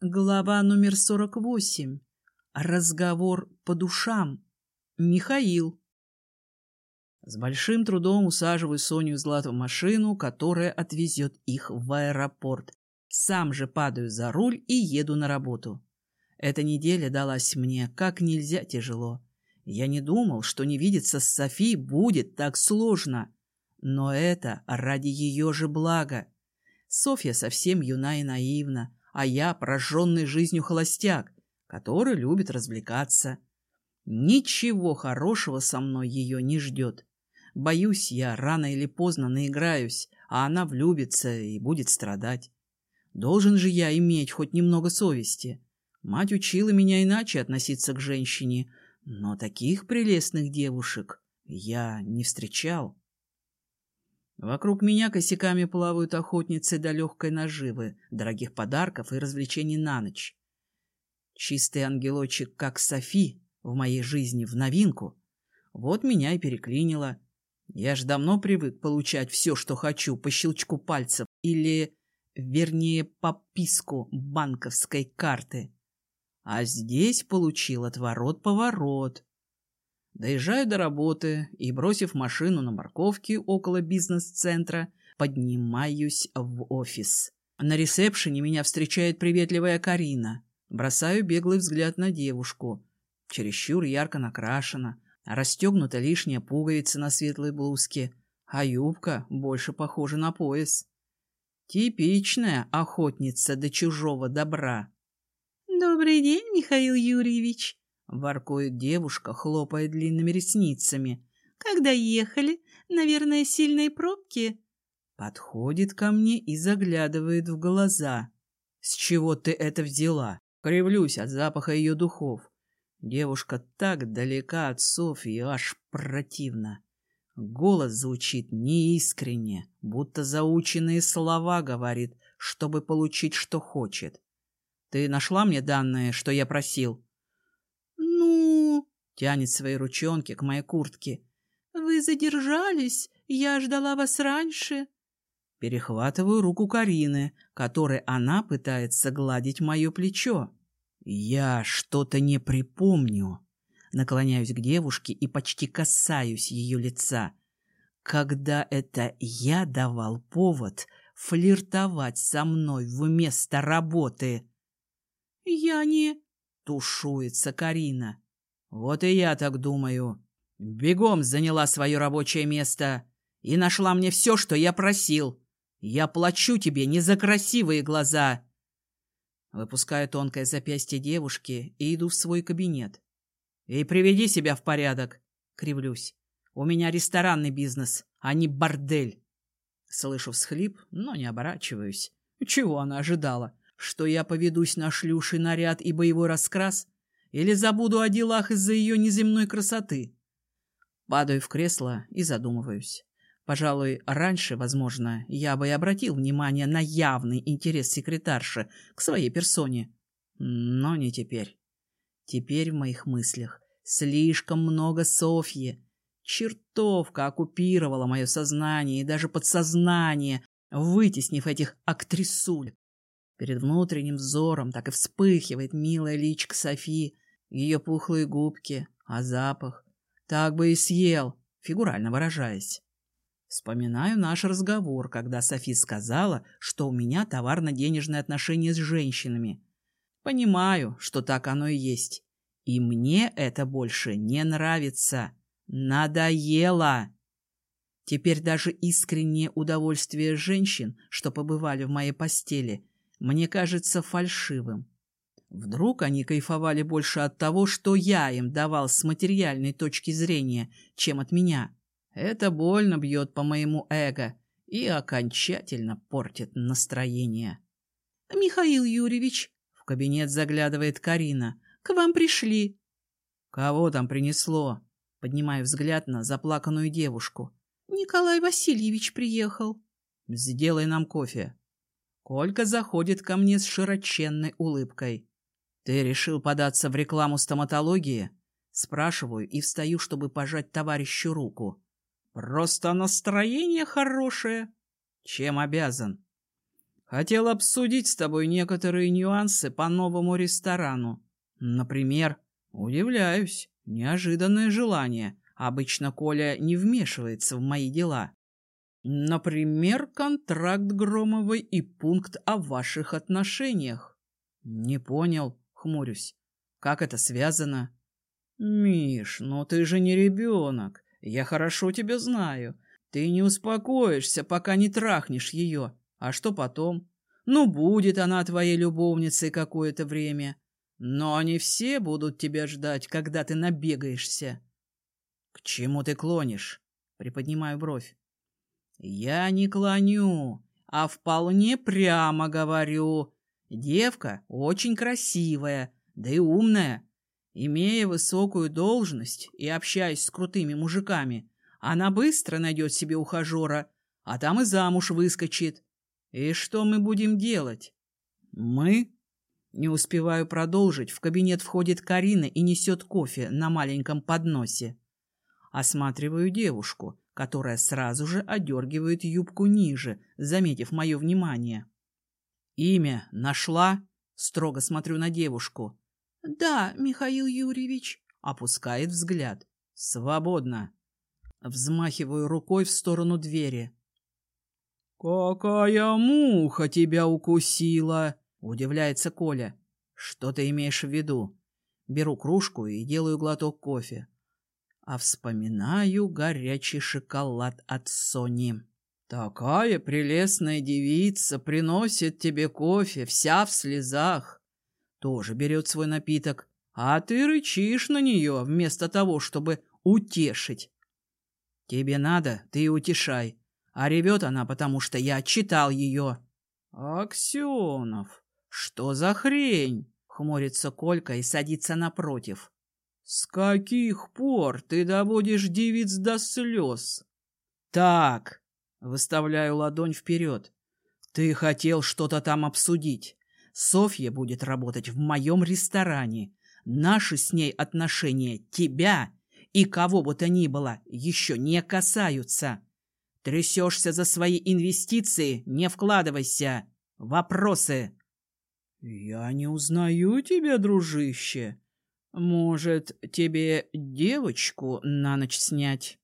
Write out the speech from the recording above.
Глава номер 48. Разговор по душам. Михаил. С большим трудом усаживаю Соню и Злату в машину, которая отвезет их в аэропорт. Сам же падаю за руль и еду на работу. Эта неделя далась мне как нельзя тяжело. Я не думал, что не видеться с Софией будет так сложно. Но это ради ее же блага. Софья совсем юна и наивна, а я прожженный жизнью холостяк, который любит развлекаться. Ничего хорошего со мной ее не ждет. Боюсь, я рано или поздно наиграюсь, а она влюбится и будет страдать. Должен же я иметь хоть немного совести. Мать учила меня иначе относиться к женщине, но таких прелестных девушек я не встречал. Вокруг меня косяками плавают охотницы до легкой наживы, дорогих подарков и развлечений на ночь. Чистый ангелочек, как Софи, в моей жизни в новинку. Вот меня и переклинило. Я ж давно привык получать все, что хочу, по щелчку пальцев или, вернее, по писку банковской карты. А здесь получил отворот-поворот. Доезжаю до работы и, бросив машину на морковке около бизнес-центра, поднимаюсь в офис. На ресепшене меня встречает приветливая Карина. Бросаю беглый взгляд на девушку. Чересчур ярко накрашена, расстегнута лишняя пуговица на светлой блузке, а юбка больше похожа на пояс. Типичная охотница до чужого добра. «Добрый день, Михаил Юрьевич!» — воркует девушка, хлопая длинными ресницами. «Когда ехали? Наверное, сильные пробки?» Подходит ко мне и заглядывает в глаза. «С чего ты это взяла?» Кривлюсь от запаха ее духов. Девушка так далека от Софьи, аж противно. Голос звучит неискренне, будто заученные слова говорит, чтобы получить, что хочет. «Ты нашла мне данные, что я просил?» Тянет свои ручонки к моей куртке. «Вы задержались? Я ждала вас раньше». Перехватываю руку Карины, которой она пытается гладить мое плечо. «Я что-то не припомню». Наклоняюсь к девушке и почти касаюсь ее лица. Когда это я давал повод флиртовать со мной вместо работы? «Я не...» — тушуется Карина. Вот и я так думаю. Бегом заняла свое рабочее место и нашла мне все, что я просил. Я плачу тебе не за красивые глаза. Выпускаю тонкое запястье девушки и иду в свой кабинет. И приведи себя в порядок. Кривлюсь. У меня ресторанный бизнес, а не бордель. Слышу всхлип, но не оборачиваюсь. Чего она ожидала? Что я поведусь на шлюший наряд и боевой раскрас? Или забуду о делах из-за ее неземной красоты? Падаю в кресло и задумываюсь. Пожалуй, раньше, возможно, я бы и обратил внимание на явный интерес секретарши к своей персоне. Но не теперь. Теперь в моих мыслях слишком много Софьи. Чертовка оккупировала мое сознание и даже подсознание, вытеснив этих актрисуль. Перед внутренним взором так и вспыхивает милая личка Софии, ее пухлые губки, а запах. Так бы и съел, фигурально выражаясь. Вспоминаю наш разговор, когда Софи сказала, что у меня товарно-денежные отношения с женщинами. Понимаю, что так оно и есть. И мне это больше не нравится. Надоело. Теперь даже искреннее удовольствие женщин, что побывали в моей постели, мне кажется фальшивым. Вдруг они кайфовали больше от того, что я им давал с материальной точки зрения, чем от меня. Это больно бьет по моему эго и окончательно портит настроение. — Михаил Юрьевич, — в кабинет заглядывает Карина, — к вам пришли. — Кого там принесло? — поднимаю взгляд на заплаканную девушку. — Николай Васильевич приехал. — Сделай нам кофе. Колька заходит ко мне с широченной улыбкой. «Ты решил податься в рекламу стоматологии?» Спрашиваю и встаю, чтобы пожать товарищу руку. «Просто настроение хорошее». «Чем обязан?» Хотел обсудить с тобой некоторые нюансы по новому ресторану. Например, удивляюсь, неожиданное желание. Обычно Коля не вмешивается в мои дела. Например, контракт Громовой и пункт о ваших отношениях. Не понял, хмурюсь. Как это связано? Миш, ну ты же не ребенок. Я хорошо тебя знаю. Ты не успокоишься, пока не трахнешь ее. А что потом? Ну, будет она твоей любовницей какое-то время. Но они все будут тебя ждать, когда ты набегаешься. К чему ты клонишь? Приподнимаю бровь. Я не клоню, а вполне прямо говорю. Девка очень красивая, да и умная. Имея высокую должность и общаясь с крутыми мужиками, она быстро найдет себе ухажера, а там и замуж выскочит. «И что мы будем делать?» «Мы?» Не успеваю продолжить, в кабинет входит Карина и несет кофе на маленьком подносе. Осматриваю девушку, которая сразу же одергивает юбку ниже, заметив мое внимание. «Имя нашла?» Строго смотрю на девушку. «Да, Михаил Юрьевич», — опускает взгляд. «Свободно». Взмахиваю рукой в сторону двери. «Какая муха тебя укусила!» — удивляется Коля. «Что ты имеешь в виду?» Беру кружку и делаю глоток кофе. А вспоминаю горячий шоколад от Сони. «Такая прелестная девица приносит тебе кофе, вся в слезах. Тоже берет свой напиток, а ты рычишь на нее вместо того, чтобы утешить. Тебе надо, ты утешай, а ревет она, потому что я отчитал ее. Аксенов, что за хрень? Хмурится Колька и садится напротив. С каких пор ты доводишь девиц до слез? Так, выставляю ладонь вперед. Ты хотел что-то там обсудить. Софья будет работать в моем ресторане. Наши с ней отношения тебя и кого бы то ни было еще не касаются. Трясешься за свои инвестиции, не вкладывайся. Вопросы. Я не узнаю тебя, дружище. Может, тебе девочку на ночь снять?